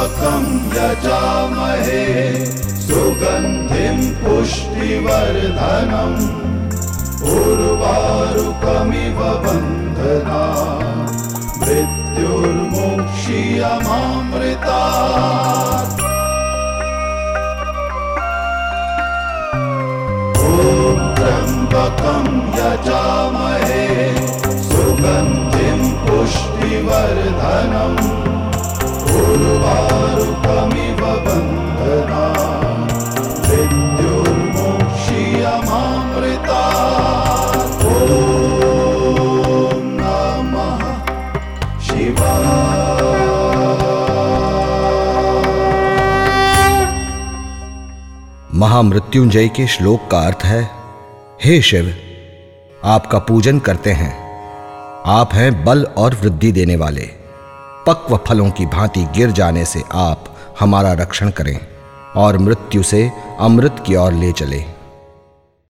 त्र्यम्बकं यजामहे सुगन्धिं पुष्टिवर्धनम्। उर्वारुकमिव बन्धना मृत्युर्मोक्षीयमामृता ॐ त्र्यम्बकं यजामहे सुगन्धिं पुष्टिवर्धनम्। Guru महामृत्युंजय के श्लोक का अर्थ है, हे शिव, आपका पूजन करते हैं। आप हैं बल और वृद्धि देने वाले। पक्व फलों की भांति गिर जाने से आप हमारा रक्षण करें और मृत्यु से अमृत की ओर ले चले।